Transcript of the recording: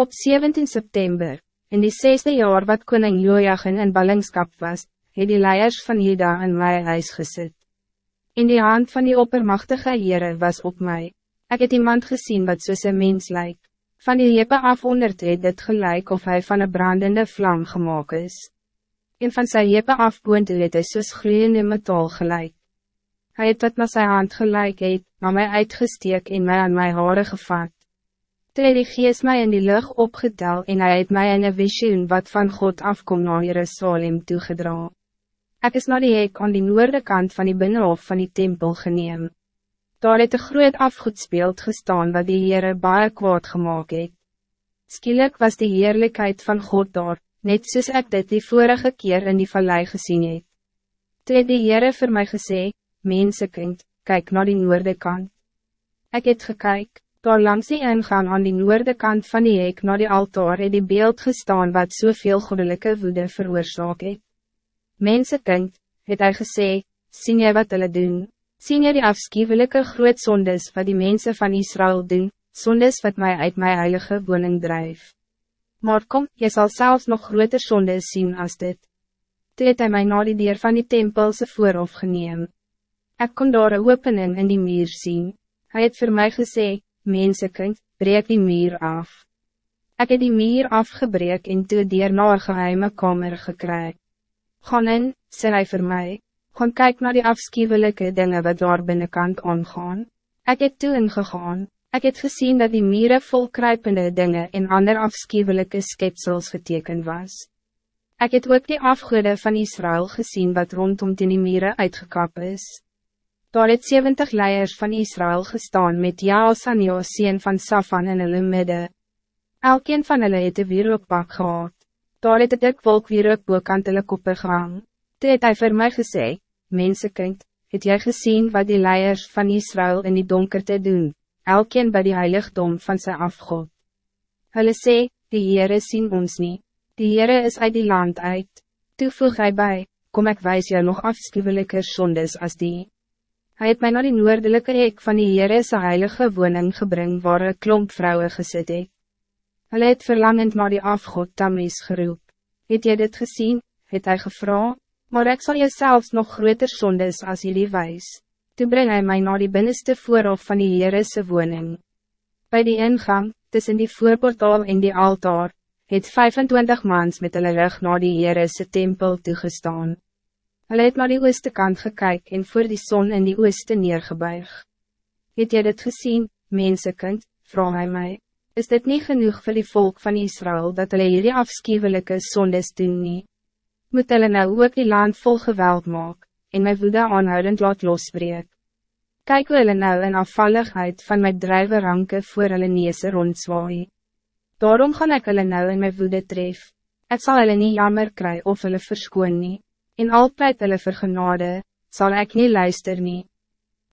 Op 17 september, in die zesde jaar wat koning Joachim in ballingskap was, het die leiers van Juda in my huis gezet. In die hand van die oppermachtige Heere was op mij. Ik het iemand gezien wat soos een mens lijkt. Van die jeppe af ondert het dit gelijk of hij van een brandende vlam gemaakt is. En van zijn jeppe af boont het hy soos gloeiende metaal gelijk. Hij het wat na sy hand gelijk het, na my uitgesteek en my aan my hare gevat. Toe het die gees my in die lucht opgetel en hij het my in een visioen wat van God afkom na Jerusalem toegedra. Ek is na die hek aan die noorde kant van die binnenhof van die tempel geneem. Daar het een groot afgoedsbeeld gestaan wat die Heere baie kwaad gemaakt het. Skielik was die heerlijkheid van God daar, net soos ek dit die vorige keer in die vallei gezien het. Toe het die Heere vir my gesê, Mensekind, kijk naar die noorde kant. Ek het gekyk, daar langs die ingang aan die noorde kant van die hek naar die altaar het die beeld gestaan wat soveel goddelijke woede veroorzaak het. Mensekind, het hy gesê, sien jy wat hulle doen? Sien jy die afschuwelijke groot sondes wat die mensen van Israël doen, sondes wat mij uit mijn heilige woning drijf? Maar kom, je zal zelfs nog groter sondes zien als dit. Toe het hy my na die deur van die tempelse voorhof geneem. Ik kon daar een opening in die muur zien. Hij het voor mij gezegd, mensekind, breek die muur af. Ik heb die muur afgebreek en toe dier na een geheime kamer gekry. Gaan in, sê hy vir my, gaan kyk naar die afschuwelijke dingen wat daar binnenkant aangaan. Ik heb toe ingegaan, ik heb gezien dat die muren vol kruipende dingen en ander afschuwelijke skepsels geteken was. Ik heb ook die afgoede van Israël gezien wat rondom die muren uitgekap is. Daar het 70 leiers van Israël gestaan met Jaasanio sien van Safan in hulle midde. Elkeen van hulle het een wierookbak gehad. Daar het een dik wolk wierook aan hulle koppe gehang. Toe het hy vir my gesê, Mensekind, het jy gezien wat die leiers van Israël in die donkerte doen, elkeen bij die heiligdom van sy afgod. Hulle sê, die Heere sien ons niet. die Heere is uit die land uit. Toe voeg hy by, kom ik wijs jou nog afschuwelijker sondes als die. Hij het mij naar die noordelijke hek van die Heere sy heilige woning gebring waar een klomp vrouwen gesit het. Hulle het verlangend naar die afgod Tamis geroep. Het jy dit gezien? Het hy gevra? Maar ik zal jezelf nog groter sondes als jullie wijs. Toe breng hy mij naar die binnenste voorhof van die Heere sy woning. Bij die ingang, tussen die voorportaal en die altaar, het 25 mans met hulle rug naar die Heere sy tempel toegestaan. Hulle het naar die ooste kant gekyk en voor die zon in die ooste neergebuig. Het jy dit gezien, mensekind, vraag hy my, is dit niet genoeg voor die volk van Israël dat hulle hierdie afschuwelijke sondes doen nie? Moet hulle nou ook die land vol geweld maak, en my woede aanhoudend laat losbreek? Kijk hoe hulle nou in afvalligheid van my drijven ranke voor hulle neese rondzwaai. Daarom gaan ik hulle nou in my woede tref. Ik zal hulle niet jammer kry of hulle verskoon nie en altijd hulle vir genade, sal ek nie luister nie.